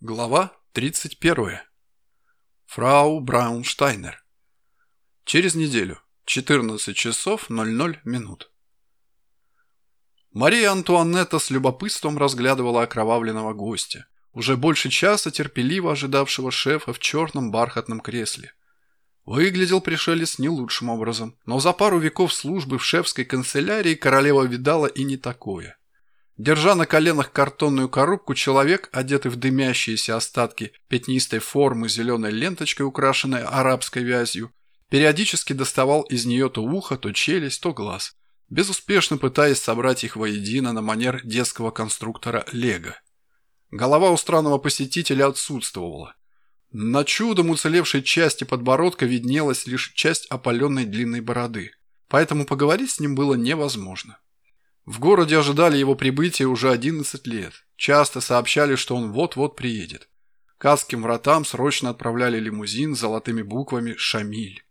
Глава 31. Фрау Браунштайнер. Через неделю. 14 часов 00 минут. Мария Антуанетта с любопытством разглядывала окровавленного гостя, уже больше часа терпеливо ожидавшего шефа в черном бархатном кресле. Выглядел пришелец не лучшим образом, но за пару веков службы в шефской канцелярии королева видала и не такое. Держа на коленах картонную коробку, человек, одетый в дымящиеся остатки пятнистой формы зеленой ленточкой, украшенной арабской вязью, периодически доставал из нее то ухо, то челюсть, то глаз, безуспешно пытаясь собрать их воедино на манер детского конструктора Лего. Голова у странного посетителя отсутствовала. На чудом уцелевшей части подбородка виднелась лишь часть опаленной длинной бороды, поэтому поговорить с ним было невозможно. В городе ожидали его прибытия уже 11 лет. Часто сообщали, что он вот-вот приедет. К адским вратам срочно отправляли лимузин с золотыми буквами «Шамиль».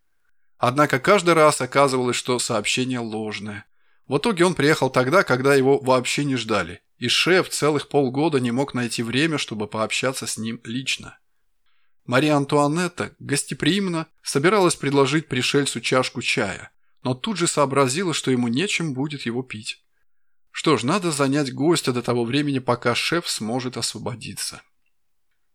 Однако каждый раз оказывалось, что сообщение ложное. В итоге он приехал тогда, когда его вообще не ждали, и шеф целых полгода не мог найти время, чтобы пообщаться с ним лично. Мария Антуанетта гостеприимно собиралась предложить пришельцу чашку чая, но тут же сообразила, что ему нечем будет его пить. Что ж, надо занять гостя до того времени, пока шеф сможет освободиться.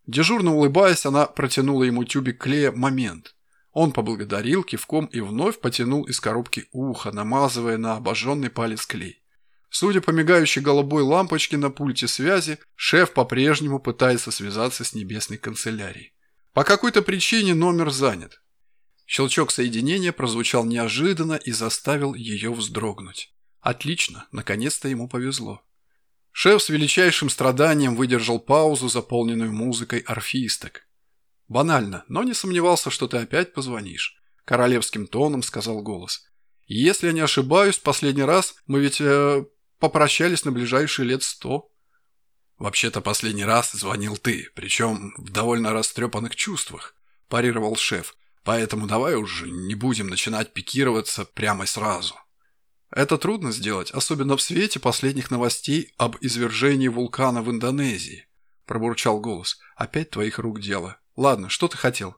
Дежурно улыбаясь, она протянула ему тюбик клея «Момент». Он поблагодарил кивком и вновь потянул из коробки ухо, намазывая на обожженный палец клей. Судя по мигающей голубой лампочке на пульте связи, шеф по-прежнему пытается связаться с небесной канцелярией. По какой-то причине номер занят. Щелчок соединения прозвучал неожиданно и заставил ее вздрогнуть. Отлично, наконец-то ему повезло. Шеф с величайшим страданием выдержал паузу, заполненную музыкой орфисток. «Банально, но не сомневался, что ты опять позвонишь», – королевским тоном сказал голос. «Если я не ошибаюсь, последний раз мы ведь э, попрощались на ближайшие лет сто». «Вообще-то последний раз звонил ты, причем в довольно растрепанных чувствах», – парировал шеф. «Поэтому давай уже не будем начинать пикироваться прямо сразу». Это трудно сделать, особенно в свете последних новостей об извержении вулкана в Индонезии. Пробурчал голос. Опять твоих рук дело. Ладно, что ты хотел?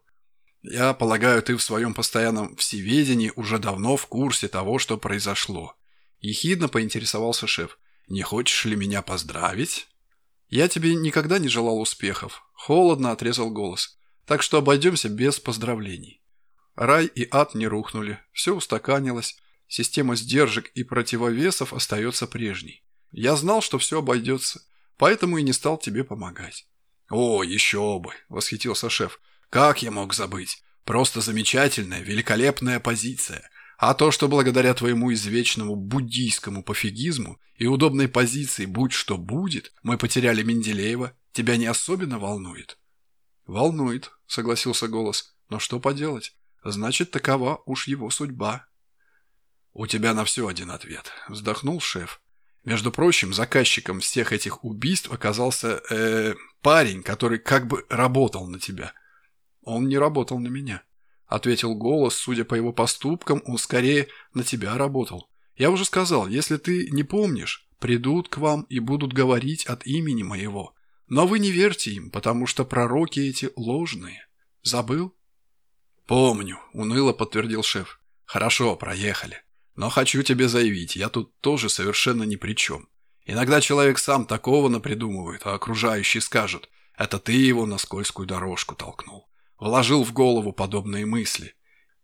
Я полагаю, ты в своем постоянном всеведении уже давно в курсе того, что произошло. Ехидно поинтересовался шеф. Не хочешь ли меня поздравить? Я тебе никогда не желал успехов. Холодно отрезал голос. Так что обойдемся без поздравлений. Рай и ад не рухнули. Все устаканилось. Система сдержек и противовесов остается прежней. Я знал, что все обойдется, поэтому и не стал тебе помогать». «О, еще бы!» – восхитился шеф. «Как я мог забыть? Просто замечательная, великолепная позиция. А то, что благодаря твоему извечному буддийскому пофигизму и удобной позиции «будь что будет» мы потеряли Менделеева, тебя не особенно волнует?» «Волнует», – согласился голос. «Но что поделать? Значит, такова уж его судьба». «У тебя на все один ответ», – вздохнул шеф. Между прочим, заказчиком всех этих убийств оказался э, парень, который как бы работал на тебя. Он не работал на меня, ответил голос, судя по его поступкам, он скорее на тебя работал. Я уже сказал, если ты не помнишь, придут к вам и будут говорить от имени моего. Но вы не верьте им, потому что пророки эти ложные. Забыл? Помню, уныло подтвердил шеф. Хорошо, проехали. Но хочу тебе заявить, я тут тоже совершенно ни при чем. Иногда человек сам такого напридумывает, а окружающие скажут, это ты его на скользкую дорожку толкнул. Вложил в голову подобные мысли.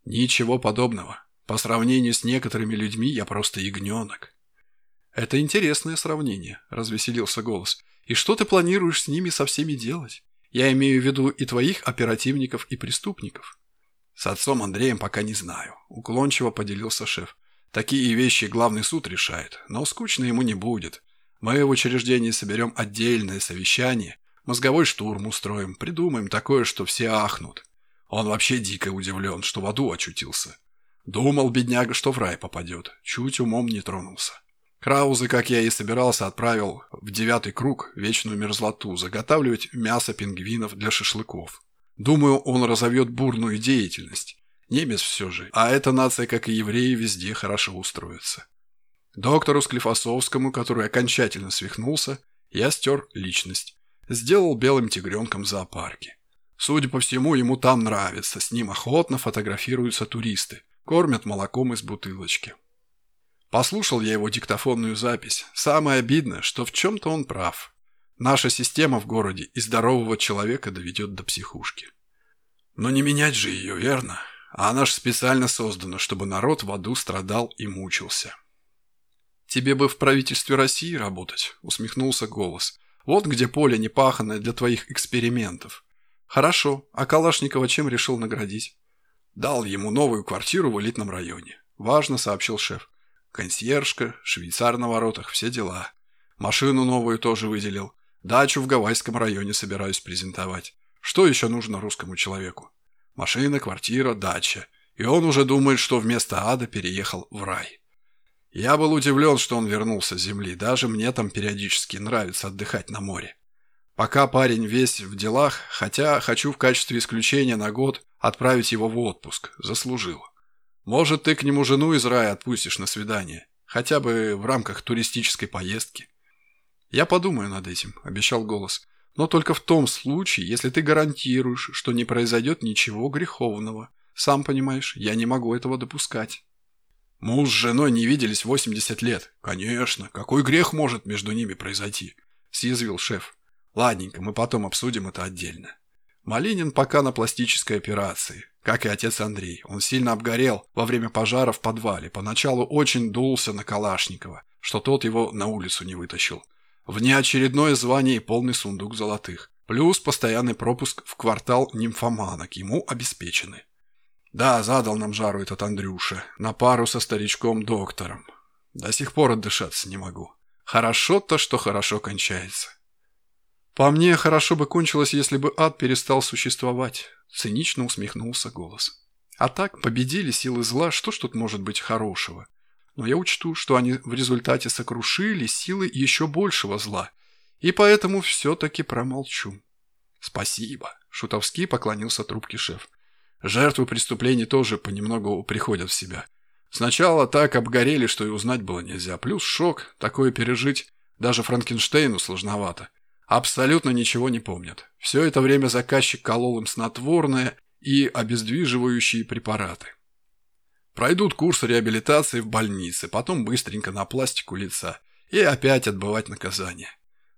Ничего подобного. По сравнению с некоторыми людьми я просто ягненок. Это интересное сравнение, развеселился голос. И что ты планируешь с ними со всеми делать? Я имею в виду и твоих оперативников, и преступников. С отцом Андреем пока не знаю, уклончиво поделился шеф. Такие вещи главный суд решает, но скучно ему не будет. Мы в учреждении соберем отдельное совещание, мозговой штурм устроим, придумаем такое, что все ахнут. Он вообще дико удивлен, что в аду очутился. Думал, бедняга, что в рай попадет, чуть умом не тронулся. Краузы, как я и собирался, отправил в девятый круг вечную мерзлоту заготавливать мясо пингвинов для шашлыков. Думаю, он разовьет бурную деятельность. Немец все же, а эта нация, как и евреи, везде хорошо устроится. Доктору Склифосовскому, который окончательно свихнулся, я стер личность. сделал белым тигренком в зоопарке. Судя по всему, ему там нравится, с ним охотно фотографируются туристы, кормят молоком из бутылочки. Послушал я его диктофонную запись. Самое обидное, что в чем-то он прав. Наша система в городе и здорового человека доведет до психушки. Но не менять же ее, верно? А она ж специально создана, чтобы народ в аду страдал и мучился. «Тебе бы в правительстве России работать», — усмехнулся голос. «Вот где поле непаханное для твоих экспериментов». «Хорошо. А Калашникова чем решил наградить?» «Дал ему новую квартиру в элитном районе», — важно сообщил шеф. Консьержка, швейцар на воротах, все дела. Машину новую тоже выделил. Дачу в Гавайском районе собираюсь презентовать. Что еще нужно русскому человеку? Машина, квартира, дача. И он уже думает, что вместо ада переехал в рай. Я был удивлен, что он вернулся с земли. Даже мне там периодически нравится отдыхать на море. Пока парень весь в делах, хотя хочу в качестве исключения на год отправить его в отпуск. Заслужил. Может, ты к нему жену из рая отпустишь на свидание. Хотя бы в рамках туристической поездки. Я подумаю над этим, обещал голос. Но только в том случае, если ты гарантируешь, что не произойдет ничего греховного. Сам понимаешь, я не могу этого допускать. Муж с женой не виделись 80 лет. Конечно, какой грех может между ними произойти? Съязвил шеф. Ладненько, мы потом обсудим это отдельно. Малинин пока на пластической операции. Как и отец Андрей, он сильно обгорел во время пожара в подвале. Поначалу очень дулся на Калашникова, что тот его на улицу не вытащил. Внеочередное звание и полный сундук золотых. Плюс постоянный пропуск в квартал нимфоманок ему обеспечены. Да, задал нам жару этот Андрюша, на пару со старичком-доктором. До сих пор отдышаться не могу. Хорошо-то, что хорошо кончается. По мне, хорошо бы кончилось, если бы ад перестал существовать. Цинично усмехнулся голос. А так, победили силы зла, что ж тут может быть хорошего? Но я учту, что они в результате сокрушили силы еще большего зла. И поэтому все-таки промолчу. Спасибо. Шутовски поклонился трубке шеф. Жертвы преступлений тоже понемногу приходят в себя. Сначала так обгорели, что и узнать было нельзя. Плюс шок, такое пережить даже Франкенштейну сложновато абсолютно ничего не помнят. Все это время заказчик колол им снотворное и обездвиживающие препараты. Пройдут курс реабилитации в больнице, потом быстренько на пластику лица и опять отбывать наказание.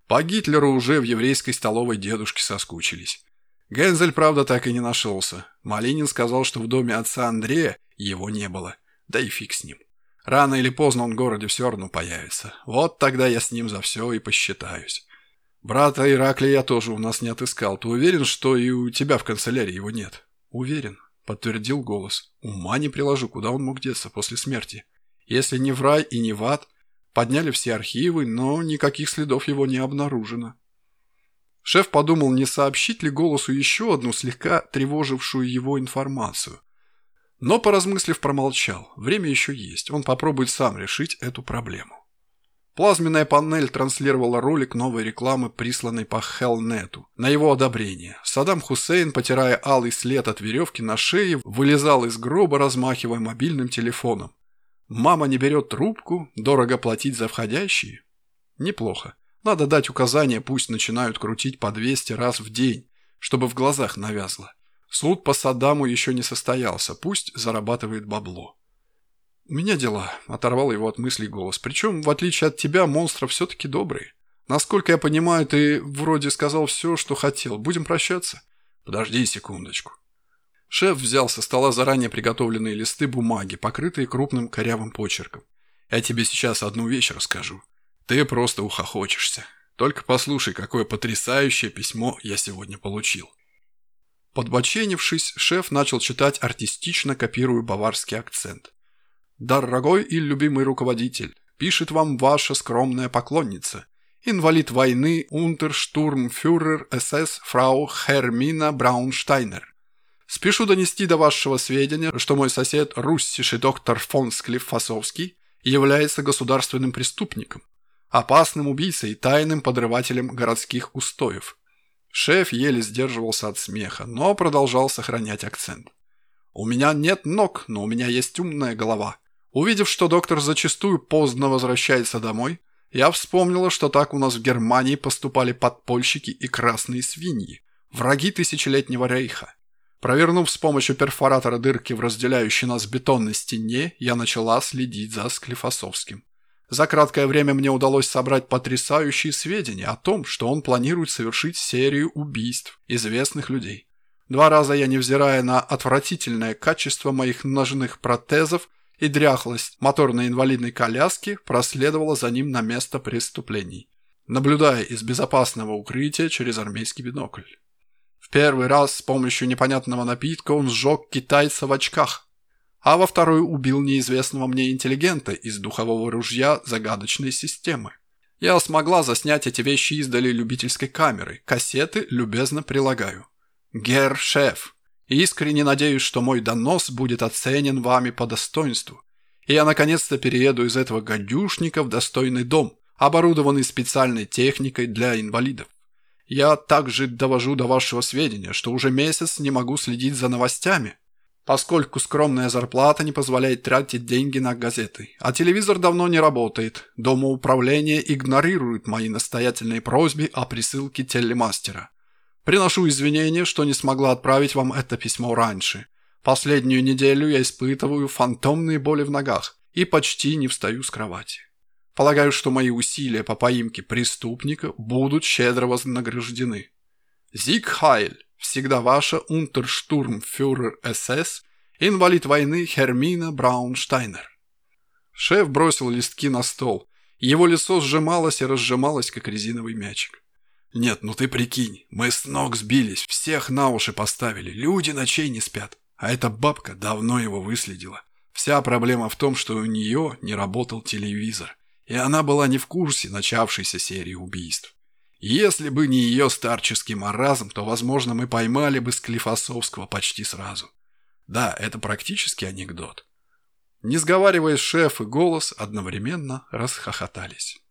По Гитлеру уже в еврейской столовой дедушки соскучились. Гензель, правда, так и не нашелся. Малинин сказал, что в доме отца Андрея его не было. Да и фиг с ним. Рано или поздно он в городе все равно появится. Вот тогда я с ним за все и посчитаюсь. «Брата Ираклия я тоже у нас не отыскал. Ты уверен, что и у тебя в канцелярии его нет?» «Уверен», — подтвердил голос. «Ума не приложу, куда он мог деться после смерти. Если не в рай и не в ад, подняли все архивы, но никаких следов его не обнаружено». Шеф подумал, не сообщить ли голосу еще одну слегка тревожившую его информацию. Но, поразмыслив, промолчал. Время еще есть, он попробует сам решить эту проблему. Плазменная панель транслировала ролик новой рекламы, присланной по Хелнету, на его одобрение. Саддам Хусейн, потирая алый след от веревки на шее, вылезал из гроба, размахивая мобильным телефоном. Мама не берет трубку, дорого платить за входящие. Неплохо. Надо дать указание, пусть начинают крутить по 200 раз в день, чтобы в глазах навязло. Суд по Саддаму еще не состоялся, пусть зарабатывает бабло. «У меня дела», – оторвал его от мыслей голос. «Причем, в отличие от тебя, монстры все-таки добрые. Насколько я понимаю, ты вроде сказал все, что хотел. Будем прощаться?» «Подожди секундочку». Шеф взял со стола заранее приготовленные листы бумаги, покрытые крупным корявым почерком. «Я тебе сейчас одну вещь расскажу. Ты просто ухохочешься. Только послушай, какое потрясающее письмо я сегодня получил». Подбоченившись, шеф начал читать артистично, копируя баварский акцент. Дорогой и любимый руководитель, пишет вам ваша скромная поклонница. Инвалид войны, унтерштурмфюрер СС фрау Хермина Браунштайнер. Спешу донести до вашего сведения, что мой сосед, руссиший доктор фон Склифосовский, является государственным преступником, опасным убийцей и тайным подрывателем городских устоев. Шеф еле сдерживался от смеха, но продолжал сохранять акцент. «У меня нет ног, но у меня есть умная голова. Увидев, что доктор зачастую поздно возвращается домой, Я вспомнила, что так у нас в Германии поступали подпольщики и красные свиньи, враги тысячелетнего рейха. Провернув с помощью перфоратора дырки в разделяющей нас бетонной стене, я начала следить за Склифосовским. За краткое время мне удалось собрать потрясающие сведения о том, что он планирует совершить серию убийств известных людей. Два раза я, невзирая на отвратительное качество моих ножных протезов и дряхлость моторной инвалидной коляски, проследовала за ним на место преступлений, наблюдая из безопасного укрытия через армейский бинокль. В первый раз с помощью непонятного напитка он сжег китайца в очках, а во второй убил неизвестного мне интеллигента из духового ружья загадочной системы. Я смогла заснять эти вещи издали любительской камеры, кассеты любезно прилагаю. Гер шеф, искренне надеюсь, что мой донос будет оценен вами по достоинству, и я наконец-то перееду из этого гадюшника в достойный дом, оборудованный специальной техникой для инвалидов. Я также довожу до вашего сведения, что уже месяц не могу следить за новостями, поскольку скромная зарплата не позволяет тратить деньги на газеты, а телевизор давно не работает. Домоуправление игнорирует мои настоятельные просьбы о присылке телемастера. Приношу извинения, что не смогла отправить вам это письмо раньше. Последнюю неделю я испытываю фантомные боли в ногах и почти не встаю с кровати. Полагаю, что мои усилия по поимке преступника будут щедро вознаграждены. Зиг Хайль! Всегда ваша унтерштурмфюрер СС, инвалид войны Хермина Браунштайнер. Шеф бросил листки на стол. Его лицо сжималось и разжималось, как резиновый мячик. «Нет, ну ты прикинь, мы с ног сбились, всех на уши поставили, люди ночей не спят. А эта бабка давно его выследила. Вся проблема в том, что у нее не работал телевизор, и она была не в курсе начавшейся серии убийств. Если бы не ее старческий маразм, то, возможно, мы поймали бы Склифосовского почти сразу. Да, это практически анекдот. Не сговариваясь, шеф и голос одновременно расхохотались.